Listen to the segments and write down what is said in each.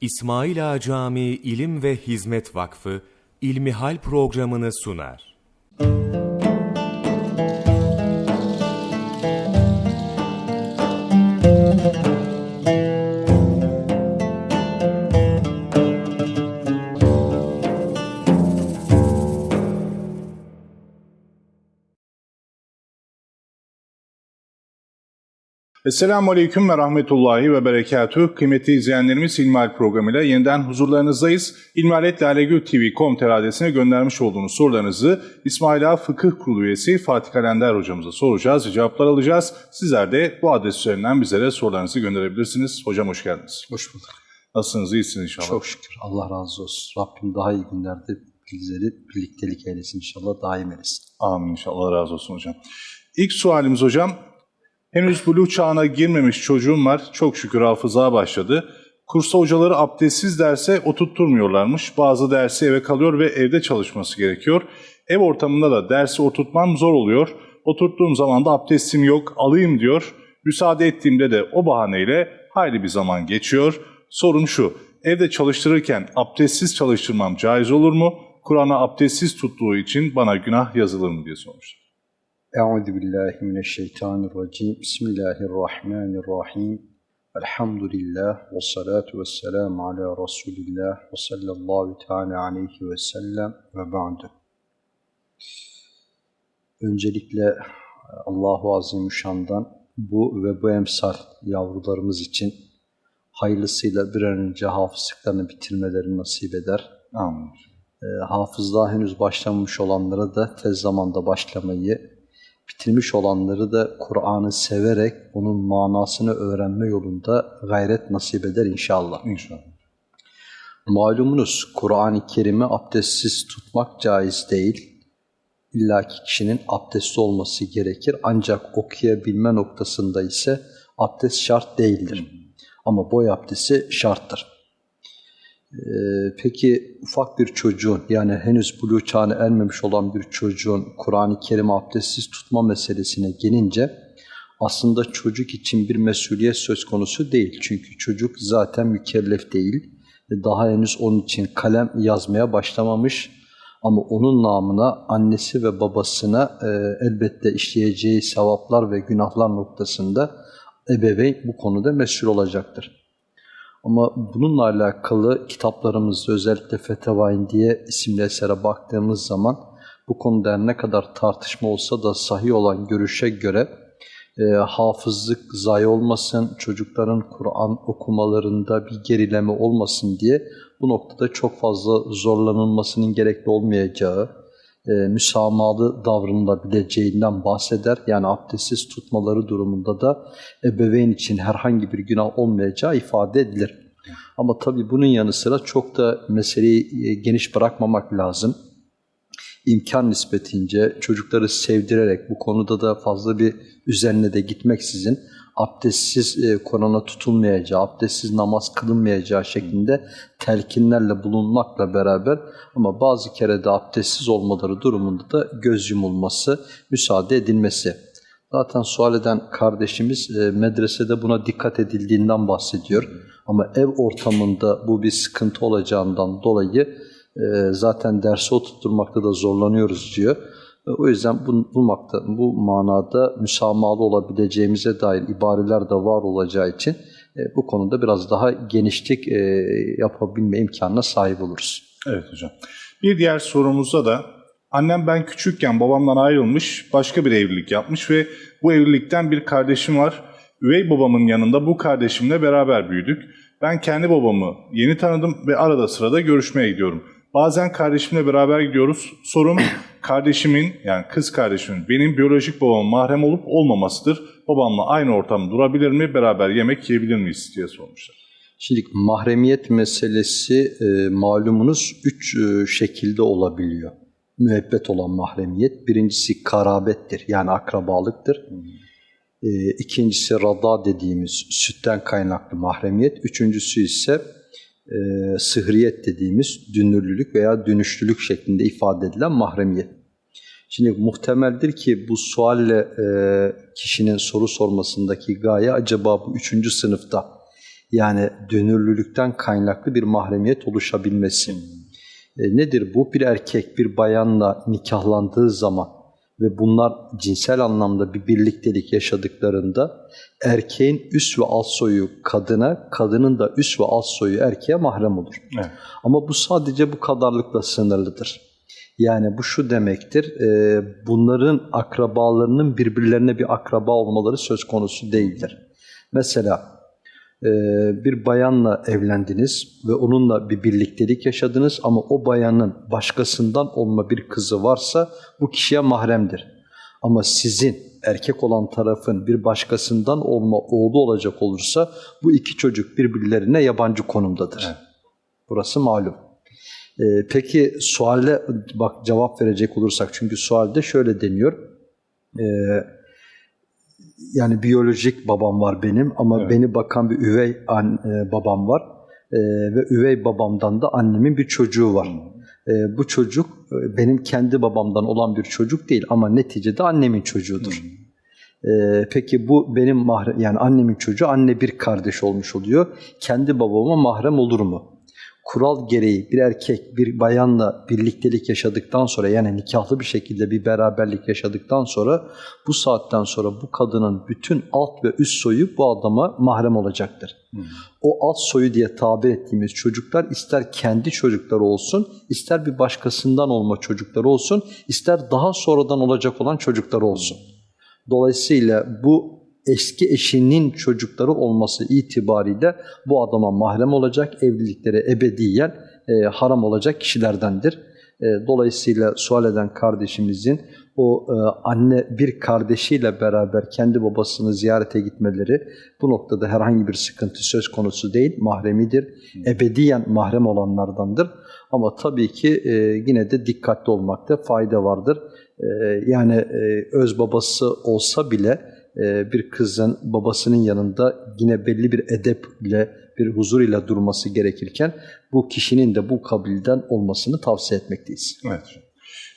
İsmail Ağa Camii İlim ve Hizmet Vakfı İlmihal programını sunar. Esselamu Aleyküm ve Rahmetullahi ve Berekatüh. Kıymetli izleyenlerimiz İlmihal programıyla yeniden huzurlarınızdayız. İlmihaletlalegül.tv.com teradesine göndermiş olduğunuz sorularınızı İsmail Ağa Fıkıh Kurulu üyesi Fatih Kalender hocamıza soracağız, cevaplar alacağız. Sizler de bu adres üzerinden bizlere sorularınızı gönderebilirsiniz. Hocam hoş geldiniz. Hoş bulduk. Nasılsınız, iyisiniz inşallah. Çok şükür. Allah razı olsun. Rabbim daha iyi günlerde bizleri birliktelik eylesin inşallah daim eylesin. Amin inşallah. Allah razı olsun hocam. İlk sualimiz hocam. Henüz buluğ çağına girmemiş çocuğum var. Çok şükür hafızaya başladı. Kursa hocaları abdestsiz derse oturtturmuyorlarmış. Bazı dersi eve kalıyor ve evde çalışması gerekiyor. Ev ortamında da dersi oturtmam zor oluyor. Oturttuğum zaman da abdestim yok alayım diyor. Müsaade ettiğimde de o bahaneyle hayli bir zaman geçiyor. Sorun şu, evde çalıştırırken abdestsiz çalıştırmam caiz olur mu? Kur'an'a abdestsiz tuttuğu için bana günah yazılır mı diye sormuşlar. Euzu billahi mineşşeytanirracim. Bismillahirrahmanirrahim. Elhamdülillah ve salatu ve selamu ala Resulillah ve sallallahu teala aleyhi ve sellem ve ba'du. Öncelikle Allahu Azimüşşan'dan bu ve bu emsal yavrularımız için hayırlısıyla bir an önce hafızlıklarını bitirmelerini nasip eder. Amin. E, hafızlığa henüz başlamamış olanlara da tez zamanda başlamayı, bitirmiş olanları da Kur'an'ı severek onun manasını öğrenme yolunda gayret nasip eder inşallah. İnşallah. Malumunuz Kur'an-ı Kerim'i abdestsiz tutmak caiz değil. İlla ki kişinin abdestli olması gerekir. Ancak okuyabilme noktasında ise abdest şart değildir. Ama boy abdesti şarttır. Ee, peki ufak bir çocuğun yani henüz buluğ çağına ermemiş olan bir çocuğun Kur'an-ı Kerim abdestsiz tutma meselesine gelince aslında çocuk için bir mesuliyet söz konusu değil. Çünkü çocuk zaten mükellef değil. Daha henüz onun için kalem yazmaya başlamamış. Ama onun namına annesi ve babasına e, elbette işleyeceği sevaplar ve günahlar noktasında ebeveyn bu konuda mesul olacaktır. Ama bununla alakalı kitaplarımızda özellikle Fetevain diye isimli esere baktığımız zaman bu konuda ne kadar tartışma olsa da sahih olan görüşe göre e, hafızlık zayi olmasın, çocukların Kur'an okumalarında bir gerileme olmasın diye bu noktada çok fazla zorlanılmasının gerekli olmayacağı, e, müsamahalı davranılabileceğinden bahseder. Yani abdestsiz tutmaları durumunda da ebeveyn için herhangi bir günah olmayacağı ifade edilir. Ama tabii bunun yanı sıra çok da meseleyi e, geniş bırakmamak lazım. İmkan nispetince çocukları sevdirerek bu konuda da fazla bir üzerine de gitmeksizin abdestsiz e, Kur'an'a tutulmayacağı, abdestsiz namaz kılınmayacağı şeklinde telkinlerle bulunmakla beraber ama bazı kere de abdestsiz olmaları durumunda da göz yumulması, müsaade edilmesi. Zaten sual eden kardeşimiz e, medresede buna dikkat edildiğinden bahsediyor. Ama ev ortamında bu bir sıkıntı olacağından dolayı e, zaten dersi oturtmakta da zorlanıyoruz diyor. O yüzden bu, bulmakta, bu manada müsamahalı olabileceğimize dair ibareler de var olacağı için e, bu konuda biraz daha genişlik e, yapabilme imkanına sahip oluruz. Evet hocam. Bir diğer sorumuzda da annem ben küçükken babamdan ayrılmış, başka bir evlilik yapmış ve bu evlilikten bir kardeşim var. Üvey babamın yanında bu kardeşimle beraber büyüdük. Ben kendi babamı yeni tanıdım ve arada sırada görüşmeye gidiyorum. Bazen kardeşimle beraber gidiyoruz. Sorum kardeşimin yani kız kardeşimin benim biyolojik babamın mahrem olup olmamasıdır. Babamla aynı ortamda durabilir mi, beraber yemek yiyebilir miyiz diye sormuşlar. Şimdi mahremiyet meselesi e, malumunuz üç e, şekilde olabiliyor. Müebbet olan mahremiyet. Birincisi karabettir yani akrabalıktır. E, ikincisi rada dediğimiz sütten kaynaklı mahremiyet. Üçüncüsü ise e, sıhriyet dediğimiz dünürlülük veya dönüşlülük şeklinde ifade edilen mahremiyet. Şimdi muhtemeldir ki bu sualle e, kişinin soru sormasındaki gaye acaba bu üçüncü sınıfta Yani dönürlülükten kaynaklı bir mahremiyet oluşabilmesi. E, nedir bu? Bir erkek bir bayanla nikahlandığı zaman ve bunlar cinsel anlamda bir birliktelik yaşadıklarında erkeğin üst ve alt soyu kadına, kadının da üst ve alt soyu erkeğe mahrem olur. Evet. Ama bu sadece bu kadarlıkla sınırlıdır. Yani bu şu demektir, e, bunların akrabalarının birbirlerine bir akraba olmaları söz konusu değildir. Mesela e, bir bayanla evlendiniz ve onunla bir birliktelik yaşadınız ama o bayanın başkasından olma bir kızı varsa bu kişiye mahremdir. Ama sizin erkek olan tarafın bir başkasından olma oğlu olacak olursa bu iki çocuk birbirlerine yabancı konumdadır. Evet. Burası malum. Ee, peki suale bak cevap verecek olursak çünkü sualde şöyle deniyor. Ee, yani biyolojik babam var benim ama Evet. beni bakan bir üvey an, e, babam var. Ee, ve üvey babamdan da annemin bir çocuğu var. Ee, bu çocuk e, benim kendi babamdan olan bir çocuk değil ama neticede annemin çocuğudur. Ee, peki bu benim mahrem yani annemin çocuğu anne bir kardeş olmuş oluyor. Kendi babama mahrem olur mu? Kural gereği bir erkek bir bayanla birliktelik yaşadıktan sonra yani nikahlı bir şekilde bir beraberlik yaşadıktan sonra bu saatten sonra bu kadının bütün alt ve üst soyu bu adama mahrem olacaktır. O alt soyu diye tabir ettiğimiz çocuklar ister kendi çocukları olsun, ister bir başkasından olma çocukları olsun, ister daha sonradan olacak olan çocukları olsun. Dolayısıyla bu eski eşinin çocukları olması itibariyle bu adama mahrem olacak, evlilikleri ebediyen e, haram olacak kişilerdendir. E, dolayısıyla sual eden kardeşimizin o e, anne bir kardeşiyle beraber kendi babasını ziyarete gitmeleri bu noktada herhangi bir sıkıntı söz konusu değil, mahremidir. Ebediyen mahrem olanlardandır. Ama tabii ki e, yine de dikkatli olmakta fayda vardır. E, yani e, öz babası olsa bile e, bir kızın babasının yanında yine belli bir edeple, bir huzur ile durması gerekirken bu kişinin de bu kabilden olmasını tavsiye etmekteyiz. Evet.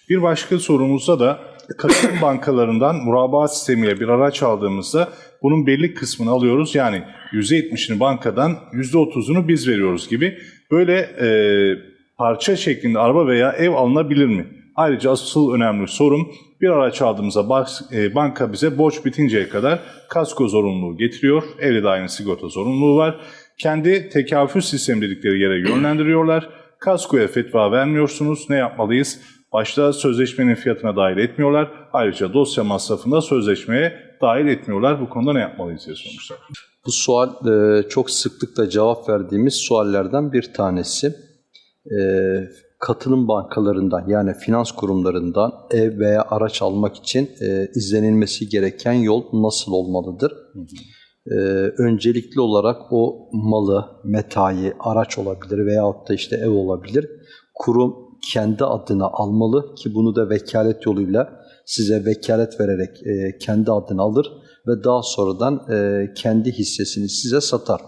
Bir başka sorumuzda da katılım bankalarından murabaa sistemiyle bir araç aldığımızda bunun belli kısmını alıyoruz. Yani %70'ini bankadan %30'unu biz veriyoruz gibi. Böyle e, parça şeklinde araba veya ev alınabilir mi? Ayrıca asıl önemli sorun bir araç aldığımızda e, banka bize borç bitinceye kadar kasko zorunluluğu getiriyor. Evde de aynı sigorta zorunluluğu var. Kendi tekafül sistemi dedikleri yere yönlendiriyorlar. Kaskoya fetva vermiyorsunuz. Ne yapmalıyız? Başta sözleşmenin fiyatına dahil etmiyorlar. Ayrıca dosya masrafında sözleşmeye dahil etmiyorlar. Bu konuda ne yapmalıyız diye sormuşlar. Bu sual e, çok sıklıkla cevap verdiğimiz suallerden bir tanesi. Katılım bankalarından yani finans kurumlarından ev veya araç almak için e, izlenilmesi gereken yol nasıl olmalıdır? E, öncelikli olarak o malı, metayı, araç olabilir veyahut da işte ev olabilir. Kurum kendi adına almalı ki bunu da vekalet yoluyla size vekalet vererek e, kendi adına alır ve daha sonradan e, kendi hissesini size satar.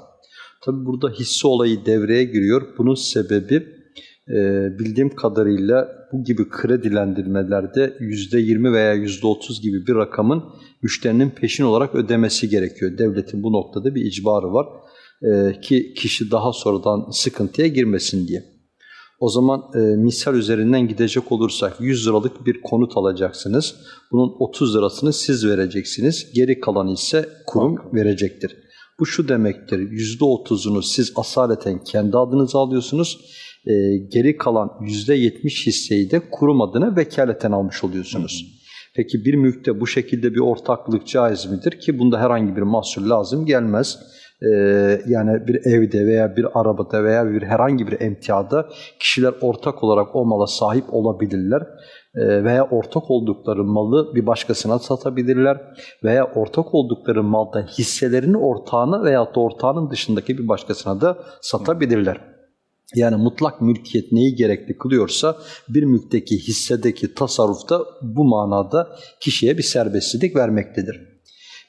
Tabi burada hisse olayı devreye giriyor. Bunun sebebi e, bildiğim kadarıyla bu gibi kredilendirmelerde %20 veya %30 gibi bir rakamın müşterinin peşin olarak ödemesi gerekiyor. Devletin bu noktada bir icbarı var e, ki kişi daha sonradan sıkıntıya girmesin diye. O zaman e, misal üzerinden gidecek olursak 100 liralık bir konut alacaksınız. Bunun 30 lirasını siz vereceksiniz. Geri kalan ise kurum verecektir. Bu şu demektir. %30'unu siz asaleten kendi adınıza alıyorsunuz. E, geri kalan %70 hisseyi de kurum adına vekaleten almış oluyorsunuz. Peki bir mülkte bu şekilde bir ortaklık caiz midir ki bunda herhangi bir mahsul lazım gelmez. Ee, yani bir evde veya bir arabada veya bir herhangi bir emtiada kişiler ortak olarak o mala sahip olabilirler Ee, veya ortak oldukları malı bir başkasına satabilirler veya ortak oldukları malda hisselerini ortağına veya da ortağının dışındaki bir başkasına da satabilirler. Yani mutlak mülkiyet neyi gerekli kılıyorsa bir mülkteki hissedeki tasarrufta bu manada kişiye bir serbestlik vermektedir.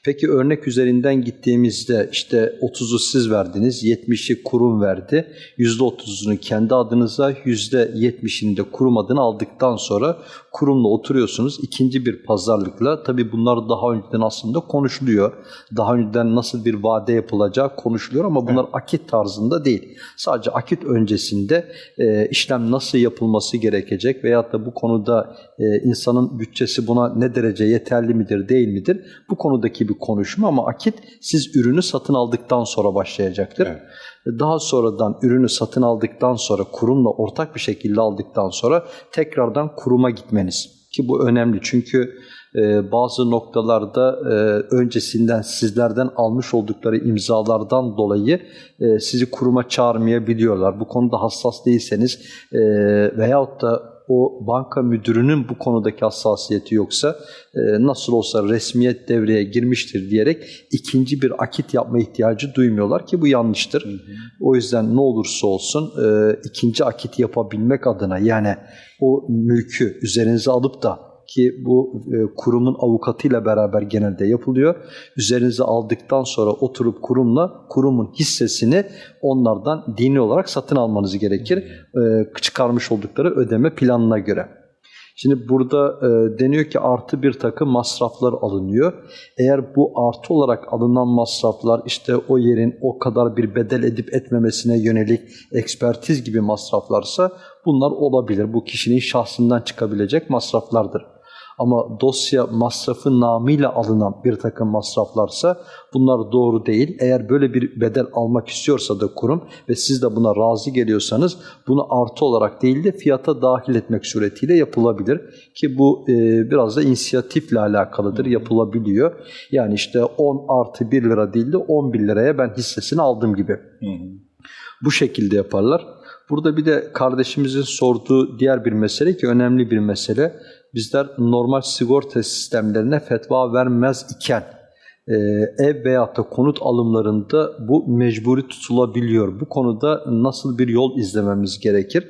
Peki örnek üzerinden gittiğimizde işte 30'u siz verdiniz, 70'i kurum verdi. %30'unu kendi adınıza, %70'ini de kurum adına aldıktan sonra kurumla oturuyorsunuz. İkinci bir pazarlıkla tabii bunlar daha önceden aslında konuşuluyor. Daha önceden nasıl bir vade yapılacağı konuşuluyor ama bunlar akit tarzında değil. Sadece akit öncesinde e, işlem nasıl yapılması gerekecek veyahut da bu konuda e, insanın bütçesi buna ne derece yeterli midir değil midir? Bu konudaki bir konuşma ama akit siz ürünü satın aldıktan sonra başlayacaktır. Evet. Daha sonradan ürünü satın aldıktan sonra kurumla ortak bir şekilde aldıktan sonra tekrardan kuruma gitmeniz. Ki bu önemli çünkü e, bazı noktalarda e, öncesinden sizlerden almış oldukları imzalardan dolayı e, sizi kuruma çağırmayabiliyorlar. Bu konuda hassas değilseniz e, veyahut da o banka müdürünün bu konudaki hassasiyeti yoksa e, nasıl olsa resmiyet devreye girmiştir diyerek ikinci bir akit yapma ihtiyacı duymuyorlar ki bu yanlıştır. Hı hı. O yüzden ne olursa olsun e, ikinci akit yapabilmek adına yani o mülkü üzerinize alıp da ki bu e, kurumun avukatıyla beraber genelde yapılıyor. Üzerinize aldıktan sonra oturup kurumla kurumun hissesini onlardan dini olarak satın almanız gerekir. E, çıkarmış oldukları ödeme planına göre. Şimdi burada e, deniyor ki artı bir takım masraflar alınıyor. Eğer bu artı olarak alınan masraflar işte o yerin o kadar bir bedel edip etmemesine yönelik ekspertiz gibi masraflarsa bunlar olabilir. Bu kişinin şahsından çıkabilecek masraflardır. Ama dosya masrafı namıyla alınan bir takım masraflarsa bunlar doğru değil. Eğer böyle bir bedel almak istiyorsa da kurum ve siz de buna razı geliyorsanız bunu artı olarak değil de fiyata dahil etmek suretiyle yapılabilir. Ki bu e, biraz da inisiyatifle alakalıdır, yapılabiliyor. Yani işte 10 artı 1 lira değil de 11 liraya ben hissesini aldım gibi. Hı hı. Bu şekilde yaparlar. Burada bir de kardeşimizin sorduğu diğer bir mesele ki önemli bir mesele bizler normal sigorta sistemlerine fetva vermez iken e, ev veyahut da konut alımlarında bu mecburi tutulabiliyor. Bu konuda nasıl bir yol izlememiz gerekir?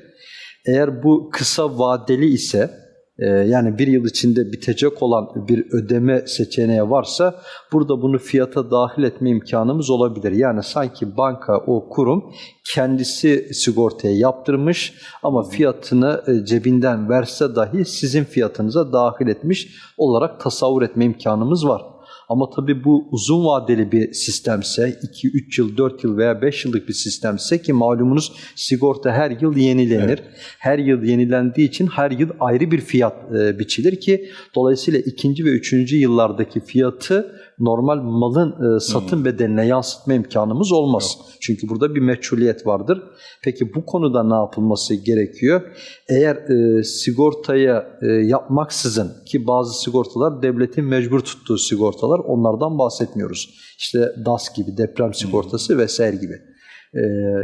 Eğer bu kısa vadeli ise ee, yani bir yıl içinde bitecek olan bir ödeme seçeneği varsa burada bunu fiyata dahil etme imkanımız olabilir. Yani sanki banka o kurum kendisi sigortaya yaptırmış ama fiyatını e, cebinden verse dahi sizin fiyatınıza dahil etmiş olarak tasavvur etme imkanımız var. Ama tabii bu uzun vadeli bir sistemse, 2, 3 yıl, 4 yıl veya 5 yıllık bir sistemse ki malumunuz sigorta her yıl yenilenir. Evet. Her yıl yenilendiği için her yıl ayrı bir fiyat e, biçilir ki dolayısıyla ikinci ve üçüncü yıllardaki fiyatı normal malın e, satın hmm. bedeline yansıtma imkanımız olmaz. Yok. Çünkü burada bir meçhuliyet vardır. Peki bu konuda ne yapılması gerekiyor? Eğer e, sigortaya e, yapmaksızın ki bazı sigortalar devletin mecbur tuttuğu sigortalar onlardan bahsetmiyoruz. İşte DAS gibi, deprem sigortası hmm. vesaire gibi. Ee,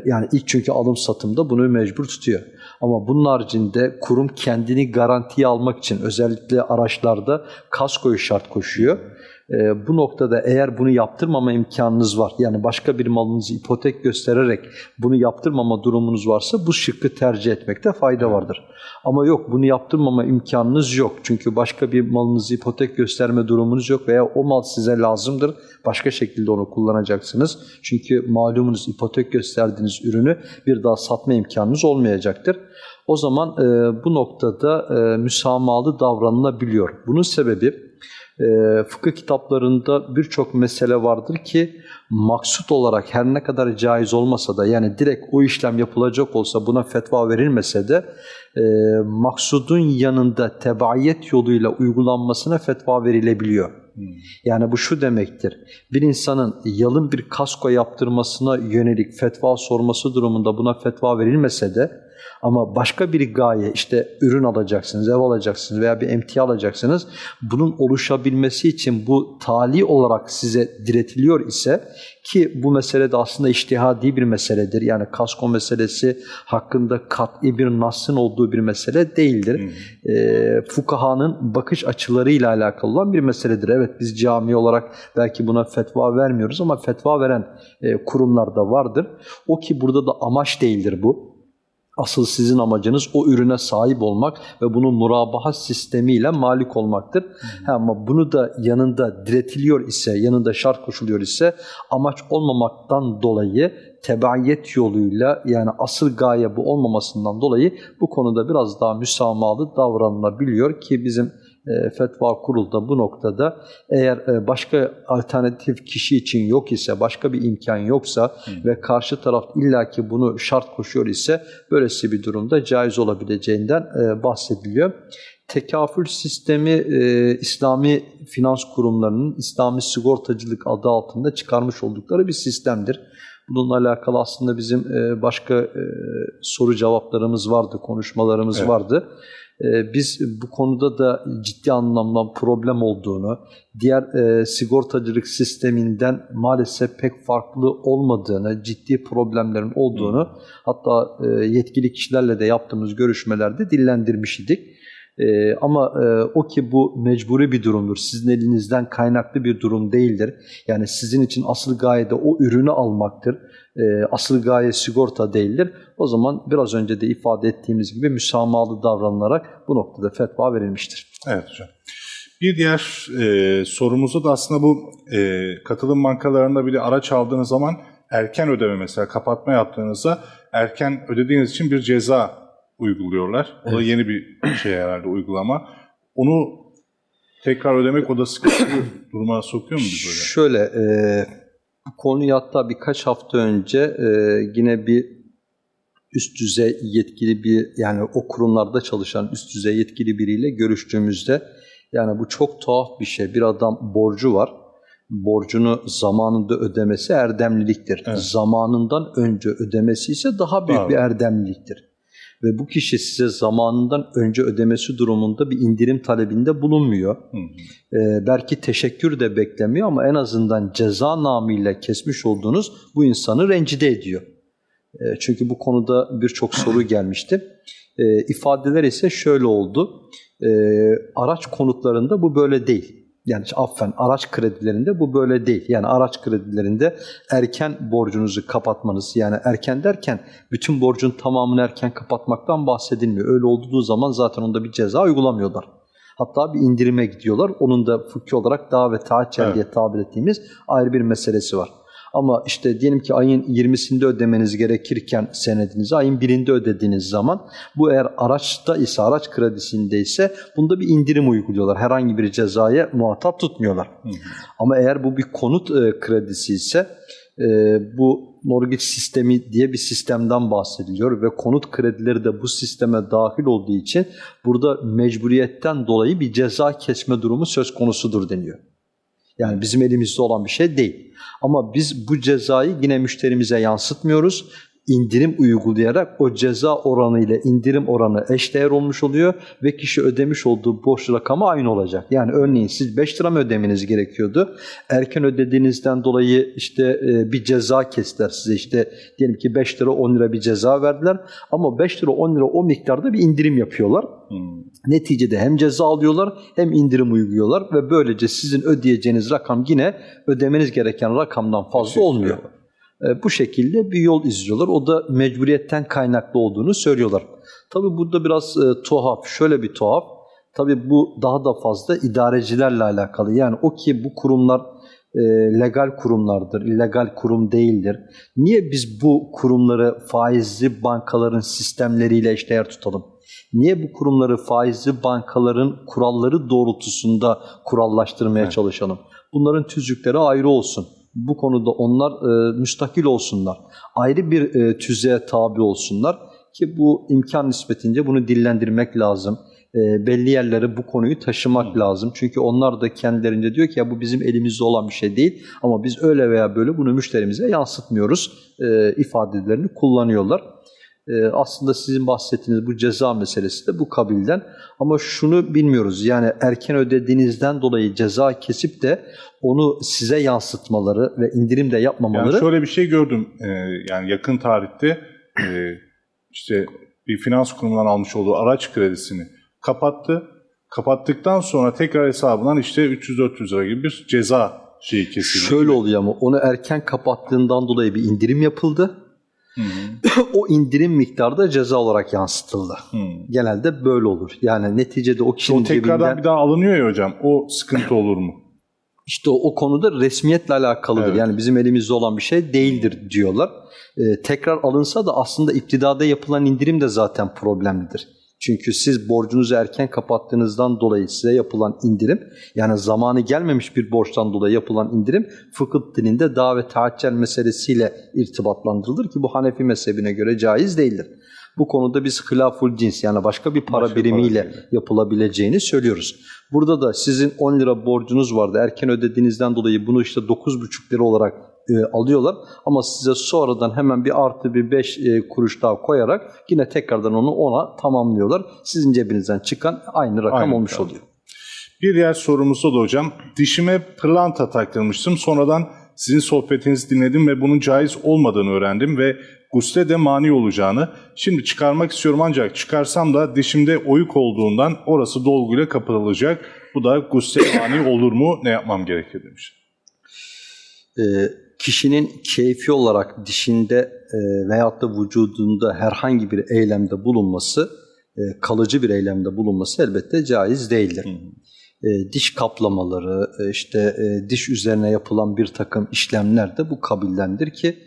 yani ilk çünkü alım satımda bunu mecbur tutuyor. Ama bunun haricinde kurum kendini garantiye almak için özellikle araçlarda kaskoyu şart koşuyor. E, bu noktada eğer bunu yaptırmama imkanınız var, yani başka bir malınızı ipotek göstererek bunu yaptırmama durumunuz varsa bu şıkkı tercih etmekte fayda vardır. Ama yok bunu yaptırmama imkanınız yok. Çünkü başka bir malınızı ipotek gösterme durumunuz yok veya o mal size lazımdır. Başka şekilde onu kullanacaksınız. Çünkü malumunuz ipotek gösterdiğiniz ürünü bir daha satma imkanınız olmayacaktır. O zaman e, bu noktada e, müsamahalı davranılabiliyor. Bunun sebebi e, fıkıh kitaplarında birçok mesele vardır ki maksut olarak her ne kadar caiz olmasa da yani direkt o işlem yapılacak olsa buna fetva verilmese de e, maksudun yanında tebaiyet yoluyla uygulanmasına fetva verilebiliyor. Yani bu şu demektir. Bir insanın yalın bir kasko yaptırmasına yönelik fetva sorması durumunda buna fetva verilmese de ama başka bir gaye işte ürün alacaksınız, ev alacaksınız veya bir emtia alacaksınız. Bunun oluşabilmesi için bu tali olarak size diretiliyor ise ki bu mesele de aslında iştihadi bir meseledir. Yani kasko meselesi hakkında kat'i bir nasın olduğu bir mesele değildir. Hmm. E, fukahanın bakış açılarıyla alakalı olan bir meseledir. Evet biz cami olarak belki buna fetva vermiyoruz ama fetva veren e, kurumlar da vardır. O ki burada da amaç değildir bu. Asıl sizin amacınız o ürüne sahip olmak ve bunun murabaha sistemiyle malik olmaktır. Ha, ama bunu da yanında diretiliyor ise, yanında şart koşuluyor ise amaç olmamaktan dolayı tebaiyet yoluyla yani asıl gaye bu olmamasından dolayı bu konuda biraz daha müsamahalı davranılabiliyor ki bizim fetva kurulda bu noktada eğer e, başka alternatif kişi için yok ise, başka bir imkan yoksa ve karşı taraf illaki bunu şart koşuyor ise böylesi bir durumda caiz olabileceğinden e, bahsediliyor. Tekafül sistemi e, İslami finans kurumlarının İslami sigortacılık adı altında çıkarmış oldukları bir sistemdir. Bununla alakalı aslında bizim e, başka e, soru cevaplarımız vardı, konuşmalarımız Evet. vardı. E, Biz bu konuda da ciddi anlamda problem olduğunu, diğer e, sigortacılık sisteminden maalesef pek farklı olmadığını, ciddi problemlerin olduğunu hatta e, yetkili kişilerle de yaptığımız görüşmelerde dillendirmiş idik. E, ama e, o ki bu mecburi bir durumdur. Sizin elinizden kaynaklı bir durum değildir. Yani sizin için asıl gaye de o ürünü almaktır. E, asıl gaye sigorta değildir. O zaman biraz önce de ifade ettiğimiz gibi müsamahalı davranılarak bu noktada fetva verilmiştir. Evet hocam. Bir diğer e, sorumuzda da aslında bu e, katılım bankalarında bile araç aldığınız zaman erken ödeme mesela kapatma yaptığınızda erken ödediğiniz için bir ceza uyguluyorlar. O da yeni bir şey herhalde uygulama. Onu tekrar ödemek o da sıkıntılı duruma sokuyor mu böyle? Şöyle, e, konuyu hatta birkaç hafta önce e, yine bir üst düzey yetkili bir yani o kurumlarda çalışan üst düzey yetkili biriyle görüştüğümüzde yani bu çok tuhaf bir şey. Bir adam borcu var. Borcunu zamanında ödemesi erdemliliktir. Evet. Zamanından önce ödemesi ise daha büyük Bravo. bir erdemliliktir. Ve bu kişi size zamanından önce ödemesi durumunda bir indirim talebinde bulunmuyor. Hı hı. Ee, belki teşekkür de beklemiyor ama en azından ceza namıyla kesmiş olduğunuz bu insanı rencide ediyor. Ee, çünkü bu konuda birçok soru gelmişti. Ee, ifadeler ise şöyle oldu. Ee, araç konutlarında bu böyle değil. Yani affen araç kredilerinde bu böyle değil. Yani araç kredilerinde erken borcunuzu kapatmanız yani erken derken bütün borcun tamamını erken kapatmaktan bahsedilmiyor. Öyle olduğu zaman zaten onda bir ceza uygulamıyorlar. Hatta bir indirime gidiyorlar. Onun da fıkhi olarak daha ve taaccel Evet. diye tabir ettiğimiz ayrı bir meselesi var. Ama işte diyelim ki ayın 20'sinde ödemeniz gerekirken senedinizi ayın 1'inde ödediğiniz zaman bu eğer araçta ise araç kredisinde ise bunda bir indirim uyguluyorlar. Herhangi bir cezaya muhatap tutmuyorlar. Ama eğer bu bir konut e, kredisi ise e, bu mortgage sistemi diye bir sistemden bahsediliyor ve konut kredileri de bu sisteme dahil olduğu için burada mecburiyetten dolayı bir ceza kesme durumu söz konusudur deniyor. Yani bizim elimizde olan bir şey değil. Ama biz bu cezayı yine müşterimize yansıtmıyoruz. İndirim uygulayarak o ceza oranı ile indirim oranı eşdeğer olmuş oluyor ve kişi ödemiş olduğu borç rakamı aynı olacak. Yani örneğin siz 5 lira mı ödemeniz gerekiyordu? Erken ödediğinizden dolayı işte e, bir ceza kestiler size işte diyelim ki 5 lira 10 lira bir ceza verdiler ama 5 lira 10 lira o miktarda bir indirim yapıyorlar. Hmm. Neticede hem ceza alıyorlar hem indirim uyguluyorlar ve böylece sizin ödeyeceğiniz rakam yine ödemeniz gereken rakamdan fazla olmuyor. E, bu şekilde bir yol izliyorlar. O da mecburiyetten kaynaklı olduğunu söylüyorlar. Tabii burada biraz e, tuhaf, şöyle bir tuhaf. Tabii bu daha da fazla idarecilerle alakalı. Yani o ki bu kurumlar e, legal kurumlardır, illegal kurum değildir. Niye biz bu kurumları faizli bankaların sistemleriyle eşdeğer tutalım? Niye bu kurumları faizli bankaların kuralları doğrultusunda kurallaştırmaya Evet. çalışalım? Bunların tüzükleri ayrı olsun. Bu konuda onlar e, müstakil olsunlar. Ayrı bir e, tüzüğe tabi olsunlar ki bu imkan nispetince bunu dillendirmek lazım. E, belli yerlere bu konuyu taşımak lazım. Çünkü onlar da kendilerince diyor ki ya bu bizim elimizde olan bir şey değil ama biz öyle veya böyle bunu müşterimize yansıtmıyoruz e, ifadelerini kullanıyorlar. E, aslında sizin bahsettiğiniz bu ceza meselesi de bu kabilden. Ama şunu bilmiyoruz yani erken ödediğinizden dolayı ceza kesip de onu size yansıtmaları ve indirim de yapmamaları Yani şöyle bir şey gördüm. Ee, yani yakın tarihte e, işte bir finans kurumundan almış olduğu araç kredisini kapattı. Kapattıktan sonra tekrar hesabından işte 300-400 lira gibi bir ceza şeyi kesildi. şöyle oluyor ama onu erken kapattığından dolayı bir indirim yapıldı. o indirim miktarı da ceza olarak yansıtıldı. Genelde böyle olur. Yani neticede o kişinin O tekrardan cebinden bir daha alınıyor ya hocam. O sıkıntı olur mu? işte o, o konuda resmiyetle alakalıdır. Evet. Yani bizim elimizde olan bir şey değildir diyorlar. Ee, tekrar alınsa da aslında iptidada yapılan indirim de zaten problemlidir. Çünkü siz borcunuzu erken kapattığınızdan dolayı size yapılan indirim, yani zamanı gelmemiş bir borçtan dolayı yapılan indirim, fıkıh dilinde davet taaccel meselesiyle irtibatlandırılır ki bu Hanefi mezhebine göre caiz değildir. Bu konuda biz hilaful cins yani başka bir para Başka para birimiyle birimiyle. yapılabileceğini söylüyoruz. Burada da sizin 10 lira borcunuz vardı. Erken ödediğinizden dolayı bunu işte 9,5 lira olarak e, alıyorlar. Ama size sonradan hemen bir artı bir 5 kuruş daha koyarak yine tekrardan onu ona tamamlıyorlar. Sizin cebinizden çıkan aynı rakam Aynı olmuş rakam. oluyor. Bir diğer sorumuzda da hocam. Dişime pırlanta taktırmıştım. Sonradan sizin sohbetinizi dinledim ve bunun caiz olmadığını öğrendim ve gusle de mani olacağını. Şimdi çıkarmak istiyorum ancak çıkarsam da dişimde oyuk olduğundan orası dolguyla kapatılacak. Bu da gusle mani olur mu? Ne yapmam gerekir demiş. e, kişinin keyfi olarak dişinde e, veyahut da vücudunda herhangi bir eylemde bulunması, e, kalıcı bir eylemde bulunması elbette caiz değildir. E, diş kaplamaları, e, işte e, diş üzerine yapılan bir takım işlemler de bu kabildendir ki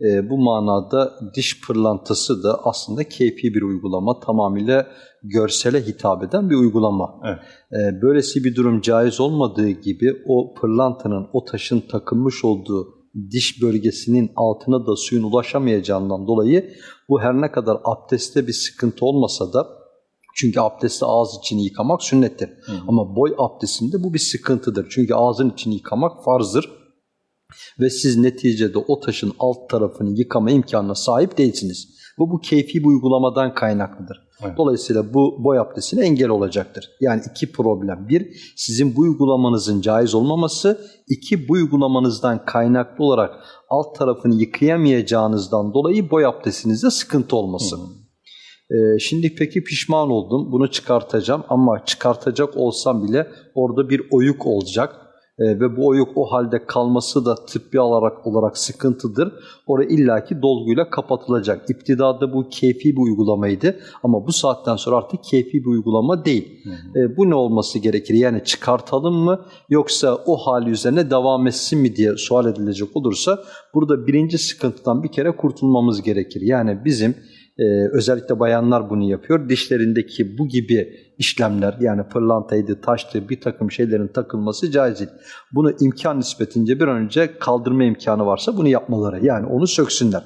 e, bu manada diş pırlantası da aslında keyfi bir uygulama, tamamıyla görsele hitap eden bir uygulama. Evet. E, böylesi bir durum caiz olmadığı gibi o pırlantanın, o taşın takılmış olduğu diş bölgesinin altına da suyun ulaşamayacağından dolayı bu her ne kadar abdestte bir sıkıntı olmasa da çünkü abdestte ağız içini yıkamak sünnettir. Ama boy abdestinde bu bir sıkıntıdır. Çünkü ağzın içini yıkamak farzdır. Ve siz neticede o taşın alt tarafını yıkama imkanına sahip değilsiniz. Bu bu keyfi bir uygulamadan kaynaklıdır. Evet. Dolayısıyla bu boy abdestine engel olacaktır. Yani iki problem. Bir, sizin bu uygulamanızın caiz olmaması. iki bu uygulamanızdan kaynaklı olarak alt tarafını yıkayamayacağınızdan dolayı boy abdestinizde sıkıntı olması. Ee, şimdi peki pişman oldum. Bunu çıkartacağım ama çıkartacak olsam bile orada bir oyuk olacak. Ee, ve bu oyuk o halde kalması da tıbbi olarak olarak sıkıntıdır. Oraya illaki dolguyla kapatılacak. İptidada bu keyfi bir uygulamaydı ama bu saatten sonra artık keyfi bir uygulama değil. Ee, bu ne olması gerekir? Yani çıkartalım mı yoksa o hali üzerine devam etsin mi diye sual edilecek olursa burada birinci sıkıntıdan bir kere kurtulmamız gerekir. Yani bizim ee, özellikle bayanlar bunu yapıyor. Dişlerindeki bu gibi işlemler yani pırlantaydı, taştı bir takım şeylerin takılması caiz değil. Bunu imkan nispetince bir önce kaldırma imkanı varsa bunu yapmaları yani onu söksünler.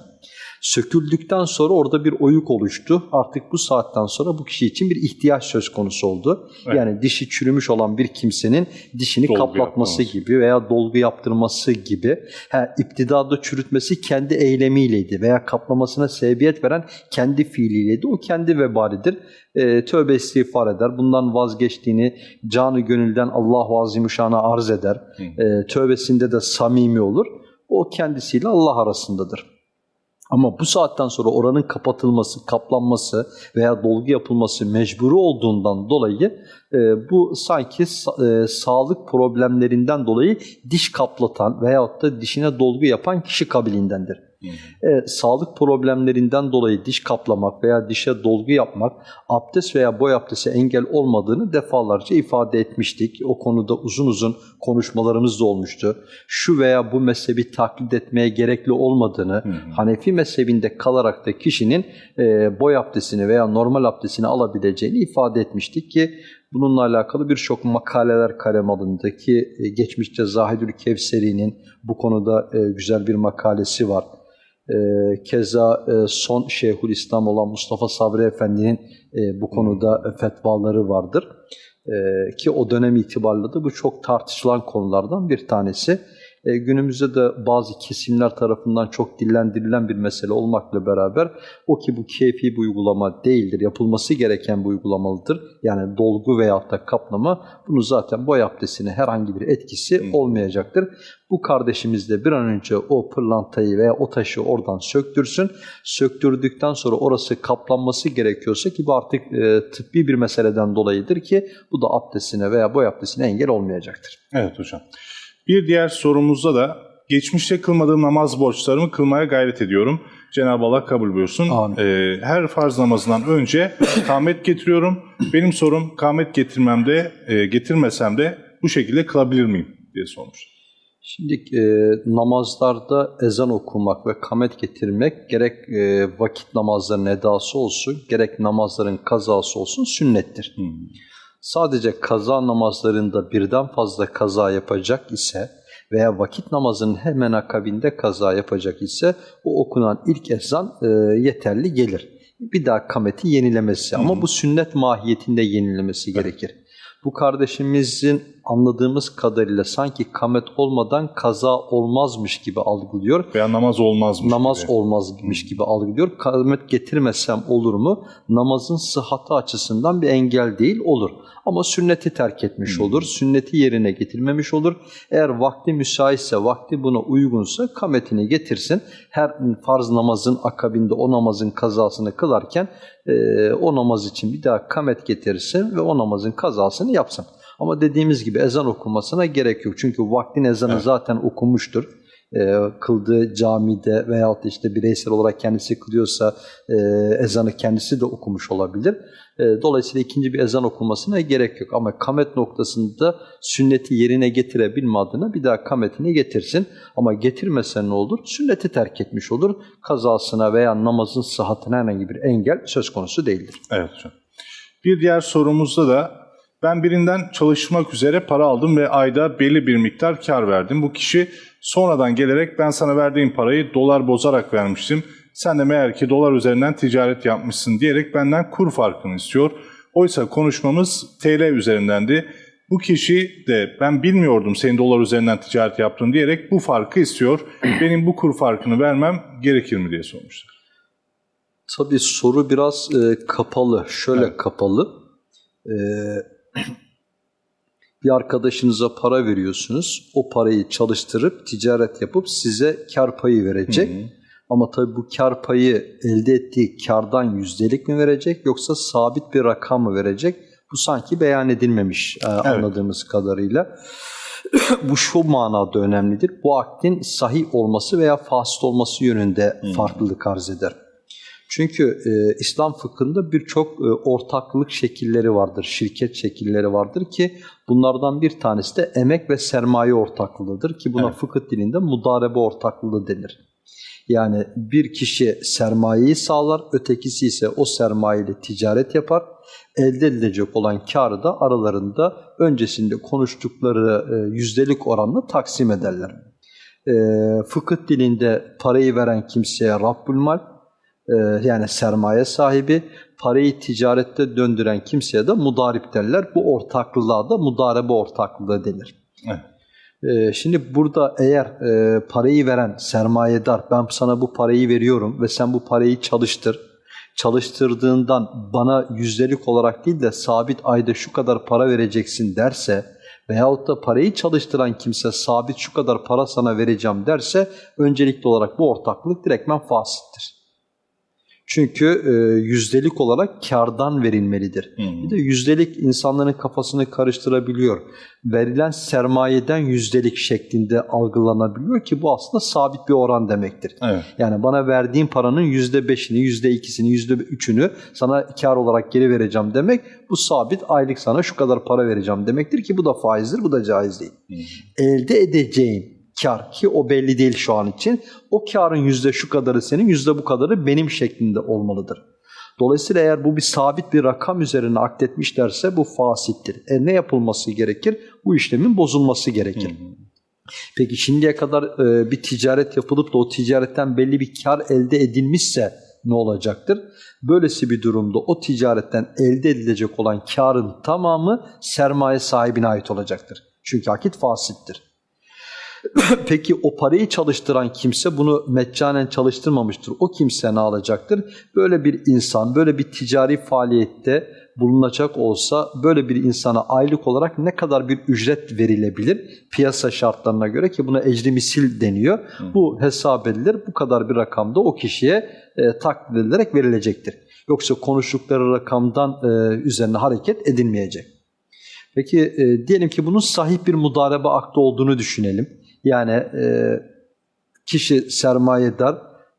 Söküldükten sonra orada bir oyuk oluştu. Artık bu saatten sonra bu kişi için bir ihtiyaç söz konusu oldu. Evet. Yani dişi çürümüş olan bir kimsenin dişini Dolgu kaplatması yaptırması. gibi veya dolgu yaptırması gibi ha, iptidada çürütmesi kendi eylemiyleydi veya kaplamasına sebebiyet veren kendi fiiliyleydi. O kendi vebalidir. Ee, tövbe istiğfar eder. Bundan vazgeçtiğini canı gönülden Allahu Azimüşşan'a arz eder. Ee, tövbesinde de samimi olur. O kendisiyle Allah arasındadır. Ama bu saatten sonra oranın kapatılması, kaplanması veya dolgu yapılması mecburi olduğundan dolayı e, bu sanki sa- e, sağlık problemlerinden dolayı diş kaplatan veyahut da dişine dolgu yapan kişi kabiliğindendir. E, sağlık problemlerinden dolayı diş kaplamak veya dişe dolgu yapmak abdest veya boy abdesti engel olmadığını defalarca ifade etmiştik. O konuda uzun uzun konuşmalarımız da olmuştu. Şu veya bu mezhebi taklit etmeye gerekli olmadığını, Hanefi mezhebinde kalarak da kişinin e, boy abdestini veya normal abdestini alabileceğini ifade etmiştik ki bununla alakalı birçok makaleler kalem alındı ki e, geçmişte Zahidül Kevseri'nin bu konuda e, güzel bir makalesi var. E, keza e, son Şeyhül İslam olan Mustafa Sabri Efendi'nin e, bu konuda fetvaları vardır. E, ki o dönem itibariyle de bu çok tartışılan konulardan bir tanesi. E, günümüzde de bazı kesimler tarafından çok dillendirilen bir mesele olmakla beraber o ki bu keyfi bir uygulama değildir, yapılması gereken bir uygulamalıdır. Yani dolgu veyahut da kaplama bunu zaten boy abdestine herhangi bir etkisi olmayacaktır. Bu kardeşimiz de bir an önce o pırlantayı veya o taşı oradan söktürsün. Söktürdükten sonra orası kaplanması gerekiyorsa ki bu artık e, tıbbi bir meseleden dolayıdır ki bu da abdestine veya boy abdestine engel olmayacaktır. Evet hocam. Bir diğer sorumuzda da geçmişte kılmadığım namaz borçlarımı kılmaya gayret ediyorum. Cenab-ı Allah kabul buyursun. Amin. Ee, her farz namazından önce kamet getiriyorum. Benim sorum kamet getirmemde, e, getirmesem de bu şekilde kılabilir miyim diye sormuş. Şimdi e, namazlarda ezan okumak ve kamet getirmek gerek e, vakit namazlarının edası olsun, gerek namazların kazası olsun sünnettir. Sadece kaza namazlarında birden fazla kaza yapacak ise veya vakit namazının hemen akabinde kaza yapacak ise o okunan ilk ezan e, yeterli gelir. Bir daha kameti yenilemesi ama bu sünnet mahiyetinde yenilemesi gerekir. Bu kardeşimizin anladığımız kadarıyla sanki kamet olmadan kaza olmazmış gibi algılıyor. Veya namaz olmazmış Namaz gibi. olmazmış gibi algılıyor. Kamet getirmesem olur mu? Namazın sıhhatı açısından bir engel değil, olur. Ama sünneti terk etmiş olur, sünneti yerine getirmemiş olur. Eğer vakti müsaitse, vakti buna uygunsa kametini getirsin. Her farz namazın akabinde o namazın kazasını kılarken e, o namaz için bir daha kamet getirsin ve o namazın kazasını yapsın. Ama dediğimiz gibi ezan okunmasına gerek yok. Çünkü vaktin ezanı zaten okunmuştur. E, kıldığı camide veyahut işte bireysel olarak kendisi kılıyorsa e, ezanı kendisi de okumuş olabilir. E, dolayısıyla ikinci bir ezan okunmasına gerek yok. Ama kamet noktasında sünneti yerine getirebilme adına bir daha kametini getirsin. Ama getirmese ne olur? Sünneti terk etmiş olur. Kazasına veya namazın sıhhatine herhangi bir engel söz konusu değildir. Evet hocam. Bir diğer sorumuzda da ben birinden çalışmak üzere para aldım ve ayda belli bir miktar kar verdim. Bu kişi sonradan gelerek ben sana verdiğim parayı dolar bozarak vermiştim. Sen de meğer ki dolar üzerinden ticaret yapmışsın diyerek benden kur farkını istiyor. Oysa konuşmamız TL üzerindendi. Bu kişi de ben bilmiyordum senin dolar üzerinden ticaret yaptığını diyerek bu farkı istiyor. Benim bu kur farkını vermem gerekir mi diye sormuşlar. Tabii soru biraz e, kapalı. Şöyle kapalı. E, bir arkadaşınıza para veriyorsunuz. O parayı çalıştırıp ticaret yapıp size kar payı verecek. Ama tabii bu kar payı elde ettiği kardan yüzdelik mi verecek yoksa sabit bir rakam mı verecek? Bu sanki beyan edilmemiş e, anladığımız kadarıyla. bu şu manada önemlidir. Bu akdin sahih olması veya fasit olması yönünde farklılık arz eder. Çünkü e, İslam fıkhında birçok e, ortaklık şekilleri vardır, şirket şekilleri vardır ki bunlardan bir tanesi de emek ve sermaye ortaklığıdır ki buna fıkıh dilinde mudarebe ortaklığı denir. Yani bir kişi sermayeyi sağlar, ötekisi ise o sermayeyle ticaret yapar. Elde edilecek olan karı da aralarında öncesinde konuştukları e, yüzdelik oranla taksim ederler. E, fıkıh dilinde parayı veren kimseye Rabbül Mal, yani sermaye sahibi, parayı ticarette döndüren kimseye de mudarip derler. Bu ortaklığa da mudarebe ortaklığı denir. Evet. Ee, Şimdi burada eğer e, parayı veren sermayedar ben sana bu parayı veriyorum ve sen bu parayı çalıştır. Çalıştırdığından bana yüzdelik olarak değil de sabit ayda şu kadar para vereceksin derse veyahut da parayı çalıştıran kimse sabit şu kadar para sana vereceğim derse öncelikli olarak bu ortaklık direktmen fasittir. Çünkü e, yüzdelik olarak kardan verilmelidir. Bir de yüzdelik insanların kafasını karıştırabiliyor. Verilen sermayeden yüzdelik şeklinde algılanabiliyor ki bu aslında sabit bir oran demektir. Evet. Yani bana verdiğin paranın yüzde beşini, yüzde ikisini, yüzde üçünü sana kar olarak geri vereceğim demek. Bu sabit aylık sana şu kadar para vereceğim demektir ki bu da faizdir, bu da caiz değil. Elde edeceğin kar ki o belli değil şu an için. O karın yüzde şu kadarı senin, yüzde bu kadarı benim şeklinde olmalıdır. Dolayısıyla eğer bu bir sabit bir rakam üzerine aktetmişlerse bu fasittir. E ne yapılması gerekir? Bu işlemin bozulması gerekir. Peki şimdiye kadar e, bir ticaret yapılıp da o ticaretten belli bir kar elde edilmişse ne olacaktır? Böylesi bir durumda o ticaretten elde edilecek olan karın tamamı sermaye sahibine ait olacaktır. Çünkü akit fasittir. Peki o parayı çalıştıran kimse bunu meccanen çalıştırmamıştır. O kimse ne alacaktır? Böyle bir insan, böyle bir ticari faaliyette bulunacak olsa böyle bir insana aylık olarak ne kadar bir ücret verilebilir? Piyasa şartlarına göre ki buna ecri misil deniyor. Bu hesap edilir. Bu kadar bir rakamda o kişiye e, takdir edilerek verilecektir. Yoksa konuştukları rakamdan e, üzerine hareket edilmeyecek. Peki e, diyelim ki bunun sahih bir mudarebe akdı olduğunu düşünelim. Yani e, kişi sermayedar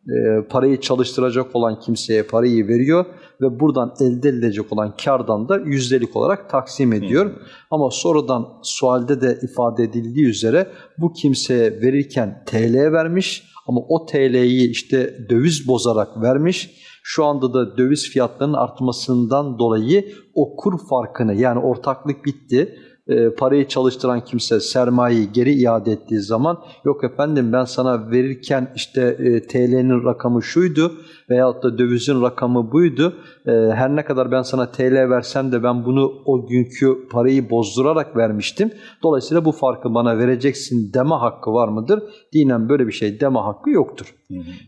e, parayı çalıştıracak olan kimseye parayı veriyor ve buradan elde edilecek olan kardan da yüzdelik olarak taksim ediyor. Ama sonradan sualde de ifade edildiği üzere bu kimseye verirken TL vermiş ama o TL'yi işte döviz bozarak vermiş. Şu anda da döviz fiyatlarının artmasından dolayı o kur farkını yani ortaklık bitti e, parayı çalıştıran kimse sermayeyi geri iade ettiği zaman yok efendim ben sana verirken işte e, TL'nin rakamı şuydu veyahut da dövizin rakamı buydu. E, her ne kadar ben sana TL versem de ben bunu o günkü parayı bozdurarak vermiştim. Dolayısıyla bu farkı bana vereceksin deme hakkı var mıdır? Dinen böyle bir şey deme hakkı yoktur.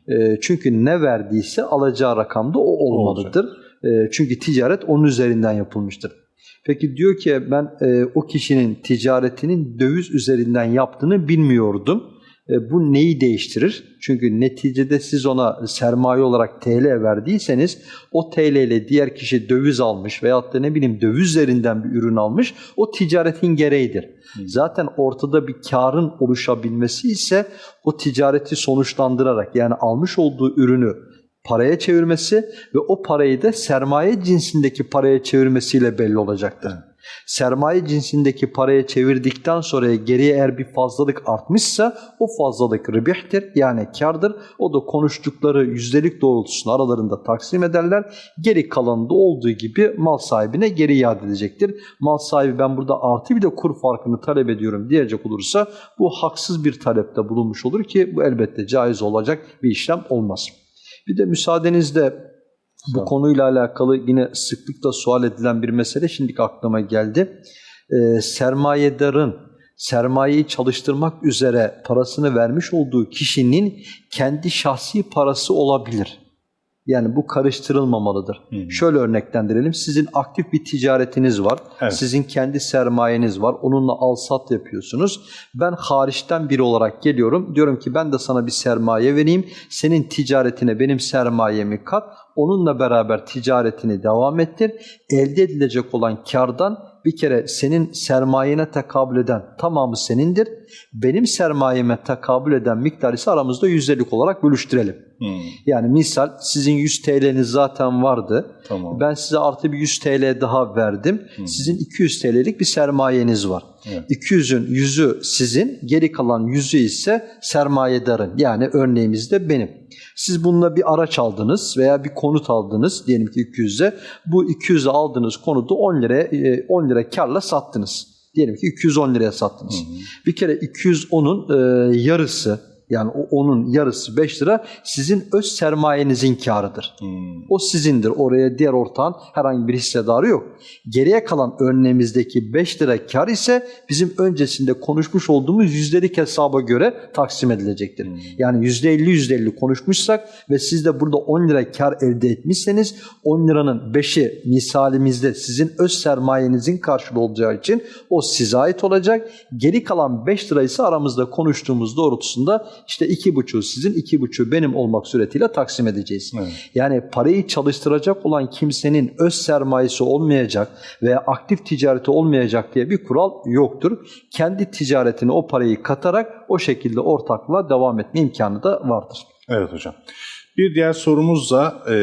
E, çünkü ne verdiyse alacağı rakamda o olmalıdır. E, çünkü ticaret onun üzerinden yapılmıştır. Peki diyor ki ben e, o kişinin ticaretinin döviz üzerinden yaptığını bilmiyordum. E, bu neyi değiştirir? Çünkü neticede siz ona sermaye olarak TL verdiyseniz o TL ile diğer kişi döviz almış veyahut da ne bileyim döviz üzerinden bir ürün almış o ticaretin gereğidir. Zaten ortada bir karın oluşabilmesi ise o ticareti sonuçlandırarak yani almış olduğu ürünü paraya çevirmesi ve o parayı da sermaye cinsindeki paraya çevirmesiyle belli olacaktır. Sermaye cinsindeki paraya çevirdikten sonra geriye eğer bir fazlalık artmışsa o fazlalık ribihtir yani kardır. O da konuştukları yüzdelik doğrultusunda aralarında taksim ederler. Geri kalanında olduğu gibi mal sahibine geri iade edecektir. Mal sahibi ben burada artı bir de kur farkını talep ediyorum diyecek olursa bu haksız bir talepte bulunmuş olur ki bu elbette caiz olacak bir işlem olmaz. Bir de müsaadenizle bu konuyla alakalı yine sıklıkla sual edilen bir mesele şimdi aklıma geldi. Ee, sermayedarın sermayeyi çalıştırmak üzere parasını vermiş olduğu kişinin kendi şahsi parası olabilir. Yani bu karıştırılmamalıdır. Hı. Şöyle örneklendirelim. Sizin aktif bir ticaretiniz var. Evet. Sizin kendi sermayeniz var. Onunla al-sat yapıyorsunuz. Ben hariçten biri olarak geliyorum. Diyorum ki ben de sana bir sermaye vereyim. Senin ticaretine benim sermayemi kat. Onunla beraber ticaretini devam ettir. Elde edilecek olan kardan bir kere senin sermayene tekabül eden tamamı senindir. Benim sermayeme tekabül eden miktar ise aramızda yüzdelik olarak bölüştürelim. Hmm, Yani misal sizin 100 TL'niz zaten vardı. tamam. Ben size artı bir 100 TL daha verdim. Sizin 200 TL'lik bir sermayeniz var. Evet. 200'ün 100'ü sizin, geri kalan 100'ü ise sermayedarın. Yani örneğimizde benim. Siz bununla bir araç aldınız veya bir konut aldınız diyelim ki 200'e. Bu 200'e aldığınız konutu 10 liraya e, 10 lira karla sattınız. Diyelim ki 210 liraya sattınız. Bir kere 210'un e, yarısı yani o onun yarısı 5 lira sizin öz sermayenizin karıdır. Hmm, O sizindir. Oraya diğer ortağın herhangi bir hissedarı yok. Geriye kalan örneğimizdeki 5 lira kar ise bizim öncesinde konuşmuş olduğumuz yüzdelik hesaba göre taksim edilecektir. Hmm. Yani %50 %50 konuşmuşsak ve siz de burada 10 lira kar elde etmişseniz 10 liranın 5'i misalimizde sizin öz sermayenizin karşılığı olacağı için o size ait olacak. Geri kalan 5 lira ise aramızda konuştuğumuz doğrultusunda işte 2,5 sizin 2,5 benim olmak suretiyle taksim edeceğiz. Evet. Yani parayı çalıştıracak olan kimsenin öz sermayesi olmayacak veya aktif ticareti olmayacak diye bir kural yoktur. Kendi ticaretine o parayı katarak o şekilde ortaklığa devam etme imkanı da vardır. Evet hocam. Bir diğer sorumuz da e,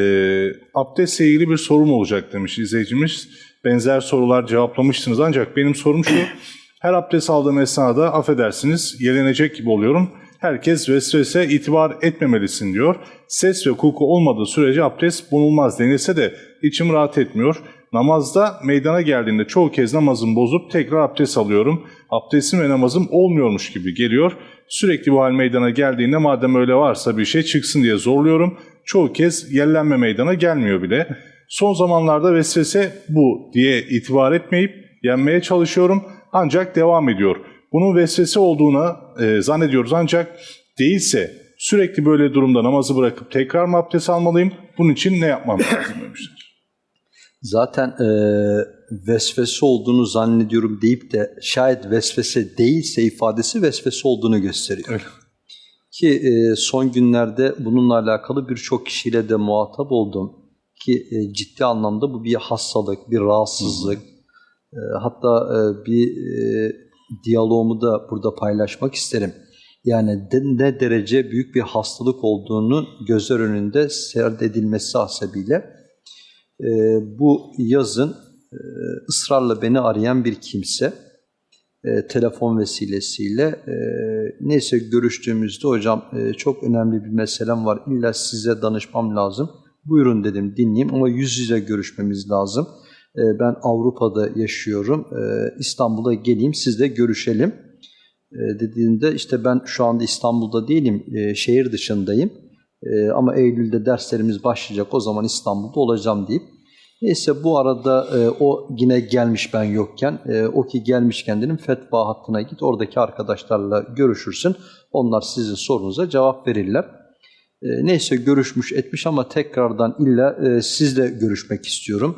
abdestle ilgili bir sorum olacak demiş izleyicimiz. Benzer sorular cevaplamıştınız ancak benim sorum şu. Her abdest aldığım esnada affedersiniz yelenecek gibi oluyorum. Herkes vesvese itibar etmemelisin diyor. Ses ve koku olmadığı sürece abdest bulunmaz denilse de içim rahat etmiyor. Namazda meydana geldiğinde çoğu kez namazımı bozup tekrar abdest alıyorum. Abdestim ve namazım olmuyormuş gibi geliyor. Sürekli bu hal meydana geldiğinde madem öyle varsa bir şey çıksın diye zorluyorum. Çoğu kez yellenme meydana gelmiyor bile. Son zamanlarda vesvese bu diye itibar etmeyip yenmeye çalışıyorum ancak devam ediyor. Bunun vesvese olduğuna e, zannediyoruz ancak değilse sürekli böyle durumda namazı bırakıp tekrar mı abdest almalıyım? Bunun için ne yapmam lazım demişler. Zaten e, vesvese olduğunu zannediyorum deyip de şayet vesvese değilse ifadesi vesvese olduğunu gösteriyor. Öyle. Ki e, son günlerde bununla alakalı birçok kişiyle de muhatap oldum. Ki e, ciddi anlamda bu bir hastalık, bir rahatsızlık. E, hatta e, bir e, diyaloğumu da burada paylaşmak isterim. Yani ne derece büyük bir hastalık olduğunu gözler önünde serdedilmesi hasebiyle e, bu yazın e, ısrarla beni arayan bir kimse e, telefon vesilesiyle e, neyse görüştüğümüzde hocam e, çok önemli bir meselem var illa size danışmam lazım. Buyurun dedim dinleyeyim ama yüz yüze görüşmemiz lazım. E, ben Avrupa'da yaşıyorum. E, İstanbul'a geleyim sizle görüşelim. E, dediğinde işte ben şu anda İstanbul'da değilim, şehir dışındayım. Ama Eylül'de derslerimiz başlayacak o zaman İstanbul'da olacağım deyip Neyse bu arada e, o yine gelmiş ben yokken, e, o ki gelmişken dedim fetva hattına git oradaki arkadaşlarla görüşürsün. Onlar sizin sorunuza cevap verirler. E, neyse görüşmüş etmiş ama tekrardan illa e, sizle görüşmek istiyorum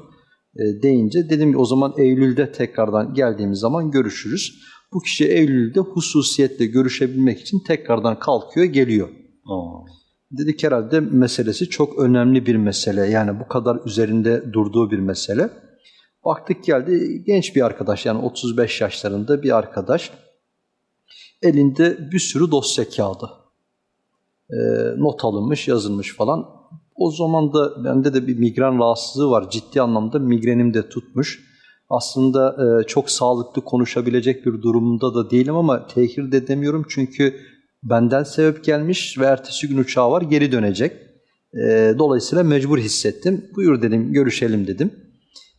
deyince dedim ki o zaman Eylül'de tekrardan geldiğimiz zaman görüşürüz. Bu kişi Eylül'de hususiyetle görüşebilmek için tekrardan kalkıyor geliyor. Oo. Dedik herhalde meselesi çok önemli bir mesele. Yani bu kadar üzerinde durduğu bir mesele. Baktık geldi genç bir arkadaş yani 35 yaşlarında bir arkadaş. Elinde bir sürü dosya kağıdı. Ee, not alınmış, yazılmış falan. O zaman da bende de bir migren rahatsızlığı var. Ciddi anlamda migrenim de tutmuş. Aslında e, çok sağlıklı konuşabilecek bir durumda da değilim ama tehir de demiyorum çünkü benden sebep gelmiş ve ertesi gün uçağı var geri dönecek. E, dolayısıyla mecbur hissettim. Buyur dedim görüşelim dedim.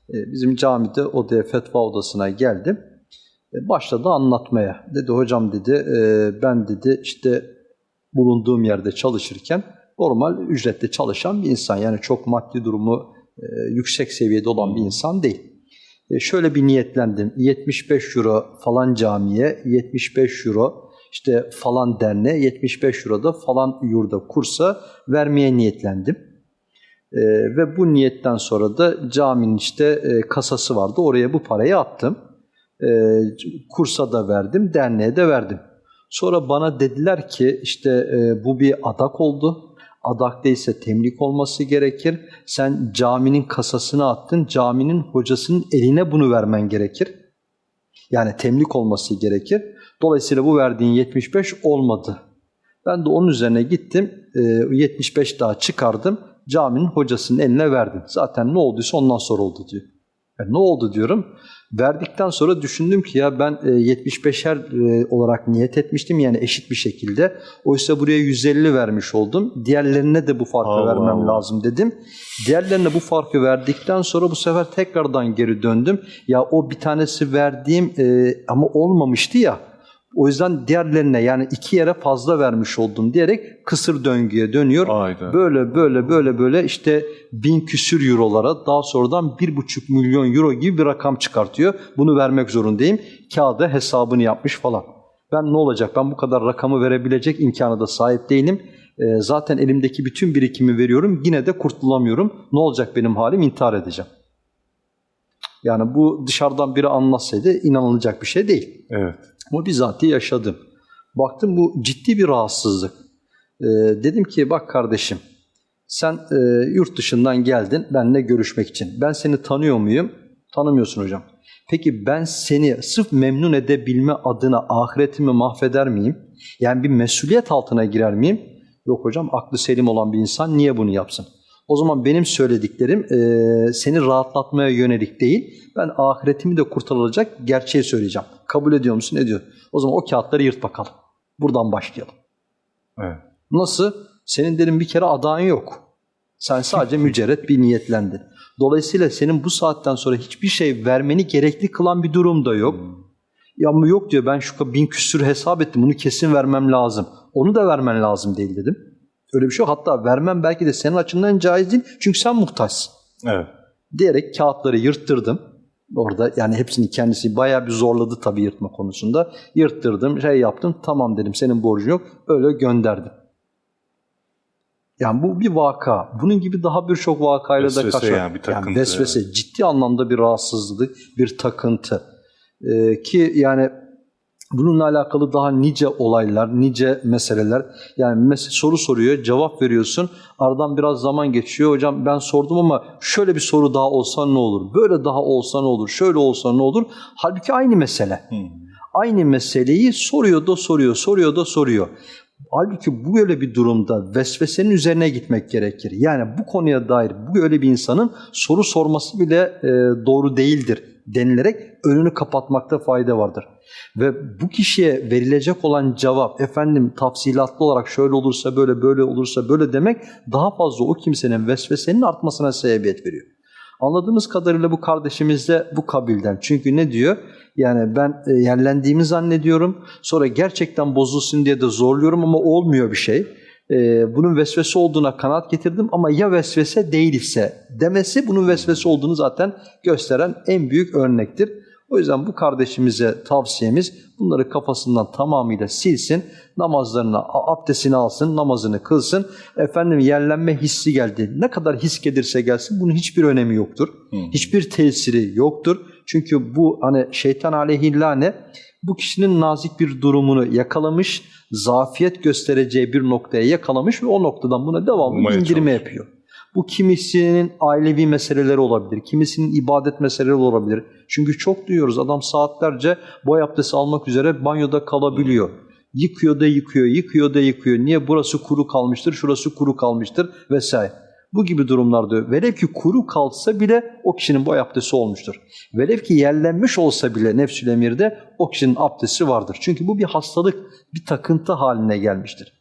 E, bizim camide odaya fetva odasına geldim. E, başladı anlatmaya. Dedi hocam dedi e, ben dedi işte bulunduğum yerde çalışırken normal ücretle çalışan bir insan. Yani çok maddi durumu e, yüksek seviyede olan bir insan değil. E, şöyle bir niyetlendim. 75 euro falan camiye, 75 euro işte falan derneğe 75 Euro'da falan yurda kursa vermeye niyetlendim. E, ve bu niyetten sonra da caminin işte e, kasası vardı. Oraya bu parayı attım. E, kursa da verdim, derneğe de verdim. Sonra bana dediler ki işte e, bu bir adak oldu. Adak değilse temlik olması gerekir. Sen caminin kasasını attın, caminin hocasının eline bunu vermen gerekir. Yani temlik olması gerekir. Dolayısıyla bu verdiğin 75 olmadı. Ben de onun üzerine gittim, 75 daha çıkardım, caminin hocasının eline verdim. Zaten ne olduysa ondan sonra oldu diyor. Yani ne oldu diyorum. Verdikten sonra düşündüm ki ya ben 75'er olarak niyet etmiştim yani eşit bir şekilde. Oysa buraya 150 vermiş oldum. Diğerlerine de bu farkı Allah vermem Allah. lazım dedim. Diğerlerine bu farkı verdikten sonra bu sefer tekrardan geri döndüm. Ya o bir tanesi verdiğim e, ama olmamıştı ya. O yüzden diğerlerine yani iki yere fazla vermiş oldum diyerek kısır döngüye dönüyor. Hayda. Böyle böyle böyle böyle işte bin küsür eurolara daha sonradan bir buçuk milyon euro gibi bir rakam çıkartıyor. Bunu vermek zorundayım. Kağıda hesabını yapmış falan. Ben ne olacak ben bu kadar rakamı verebilecek imkanı da sahip değilim. Ee, zaten elimdeki bütün birikimi veriyorum yine de kurtulamıyorum. Ne olacak benim halim intihar edeceğim. Yani bu dışarıdan biri anlatsaydı inanılacak bir şey değil. Evet. Ama bizatihi yaşadım. Baktım bu ciddi bir rahatsızlık. Ee, dedim ki bak kardeşim sen e, yurt dışından geldin benimle görüşmek için. Ben seni tanıyor muyum? Tanımıyorsun hocam. Peki ben seni sırf memnun edebilme adına ahiretimi mahveder miyim? Yani bir mesuliyet altına girer miyim? Yok hocam aklı selim olan bir insan niye bunu yapsın? O zaman benim söylediklerim e, seni rahatlatmaya yönelik değil. Ben ahiretimi de kurtarılacak gerçeği söyleyeceğim. Kabul ediyor musun? Ediyor. O zaman o kağıtları yırt bakalım. Buradan başlayalım. Evet. Nasıl? Senin dedim bir kere adağın yok. Sen sadece mücerret bir niyetlendin. Dolayısıyla senin bu saatten sonra hiçbir şey vermeni gerekli kılan bir durum da yok. Ya ama yok diyor ben şu bin küsür hesap ettim bunu kesin vermem lazım. Onu da vermen lazım değil dedim. Öyle bir şey yok. Hatta vermem belki de senin açından caiz değil. Çünkü sen muhtaçsın. Evet. Diyerek kağıtları yırttırdım. Orada yani hepsini kendisi bayağı bir zorladı tabii yırtma konusunda. Yırttırdım, şey yaptım. Tamam dedim senin borcun yok. Öyle gönderdim. Yani bu bir vaka. Bunun gibi daha birçok vakayla da Vesvese karşı. yani, bir takıntı, vesvese ciddi anlamda bir rahatsızlık, bir takıntı. Ee, ki yani bununla alakalı daha nice olaylar, nice meseleler. Yani mes- soru soruyor, cevap veriyorsun. Aradan biraz zaman geçiyor. Hocam ben sordum ama şöyle bir soru daha olsa ne olur? Böyle daha olsa ne olur? Şöyle olsa ne olur? Halbuki aynı mesele. Hı. aynı meseleyi soruyor da soruyor, soruyor da soruyor. Halbuki bu böyle bir durumda vesvesenin üzerine gitmek gerekir. Yani bu konuya dair bu öyle bir insanın soru sorması bile e, doğru değildir denilerek önünü kapatmakta fayda vardır. Ve bu kişiye verilecek olan cevap efendim tafsilatlı olarak şöyle olursa böyle böyle olursa böyle demek daha fazla o kimsenin vesvesenin artmasına sebebiyet veriyor. Anladığımız kadarıyla bu kardeşimiz de bu kabilden. Çünkü ne diyor? Yani ben e, yerlendiğimi zannediyorum. Sonra gerçekten bozulsun diye de zorluyorum ama olmuyor bir şey. E, bunun vesvese olduğuna kanaat getirdim ama ya vesvese değilse demesi bunun vesvese olduğunu zaten gösteren en büyük örnektir. O yüzden bu kardeşimize tavsiyemiz bunları kafasından tamamıyla silsin, namazlarına, abdestini alsın, namazını kılsın. Efendim yerlenme hissi geldi. Ne kadar his gelirse gelsin bunun hiçbir önemi yoktur. Hiçbir tesiri yoktur. Çünkü bu hani şeytan aleyhillâne bu kişinin nazik bir durumunu yakalamış, zafiyet göstereceği bir noktaya yakalamış ve o noktadan buna devamlı Bulmaya indirme çalışıyor. yapıyor. Bu kimisinin ailevi meseleleri olabilir, kimisinin ibadet meseleleri olabilir. Çünkü çok duyuyoruz adam saatlerce boy abdesti almak üzere banyoda kalabiliyor. Yıkıyor da yıkıyor, yıkıyor da yıkıyor. Niye? Burası kuru kalmıştır, şurası kuru kalmıştır vesaire. Bu gibi durumlarda velev ki kuru kalsa bile o kişinin boy abdesti olmuştur. Velev ki yerlenmiş olsa bile nefsül emirde o kişinin abdesti vardır. Çünkü bu bir hastalık, bir takıntı haline gelmiştir.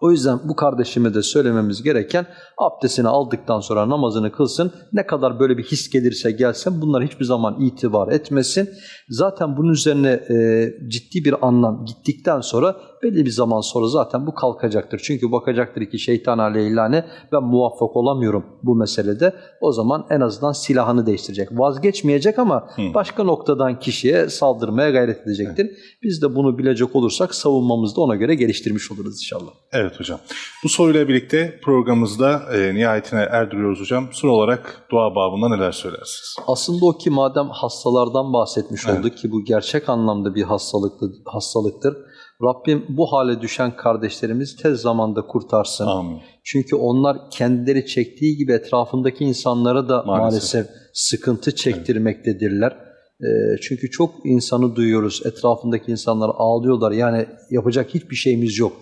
O yüzden bu kardeşime de söylememiz gereken abdestini aldıktan sonra namazını kılsın. Ne kadar böyle bir his gelirse gelsin bunlar hiçbir zaman itibar etmesin. Zaten bunun üzerine e, ciddi bir anlam gittikten sonra belli bir zaman sonra zaten bu kalkacaktır. Çünkü bakacaktır ki şeytan aleyhillâne ben muvaffak olamıyorum bu meselede. O zaman en azından silahını değiştirecek. Vazgeçmeyecek ama başka noktadan kişiye saldırmaya gayret edecektir. Biz de bunu bilecek olursak savunmamızı da ona göre geliştirmiş oluruz inşallah. Evet hocam. Bu soruyla birlikte programımızda e, nihayetine erdiriyoruz hocam. Son olarak dua babında neler söylersiniz? Aslında o ki madem hastalardan bahsetmiş Evet. olduk ki bu gerçek anlamda bir hastalıktır, hastalıktır. Rabbim bu hale düşen kardeşlerimizi tez zamanda kurtarsın. Amin. Çünkü onlar kendileri çektiği gibi etrafındaki insanlara da Maalesef. maalesef, sıkıntı çektirmektedirler. Ee, çünkü çok insanı duyuyoruz. Etrafındaki insanlar ağlıyorlar. Yani yapacak hiçbir şeyimiz yok.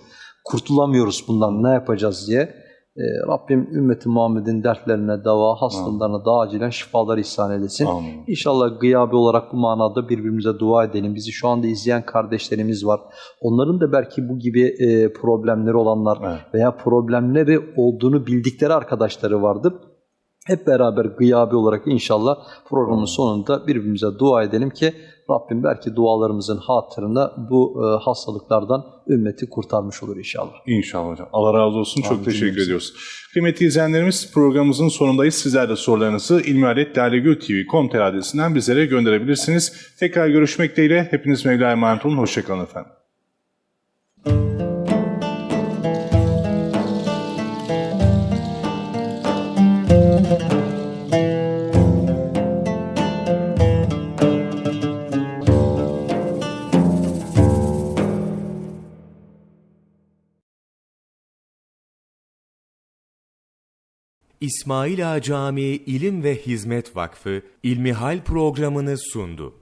Kurtulamıyoruz bundan ne yapacağız diye. Ee, Rabbim ümmeti Muhammed'in dertlerine deva, hastalarına da acilen şifalar ihsan eylesin. Amin. İnşallah gıyabi olarak bu manada birbirimize dua edelim. Bizi şu anda izleyen kardeşlerimiz var. Onların da belki bu gibi e, problemleri olanlar Evet. veya problemleri olduğunu bildikleri arkadaşları vardır. Hep beraber gıyabi olarak inşallah programın sonunda birbirimize dua edelim ki Rabbim belki dualarımızın hatırına bu e, hastalıklardan ümmeti kurtarmış olur inşallah. İnşallah hocam. Allah razı olsun. Çok teşekkür Cümlemize. ediyoruz. Kıymetli izleyenlerimiz programımızın sonundayız. Sizler de sorularınızı ilmihaletlalegültv.com adresinden bizlere gönderebilirsiniz. Tekrar görüşmek dileğiyle. Hepiniz Mevla'ya emanet olun. Hoşçakalın efendim. İsmail Ağa Camii İlim ve Hizmet Vakfı İlmihal programını sundu.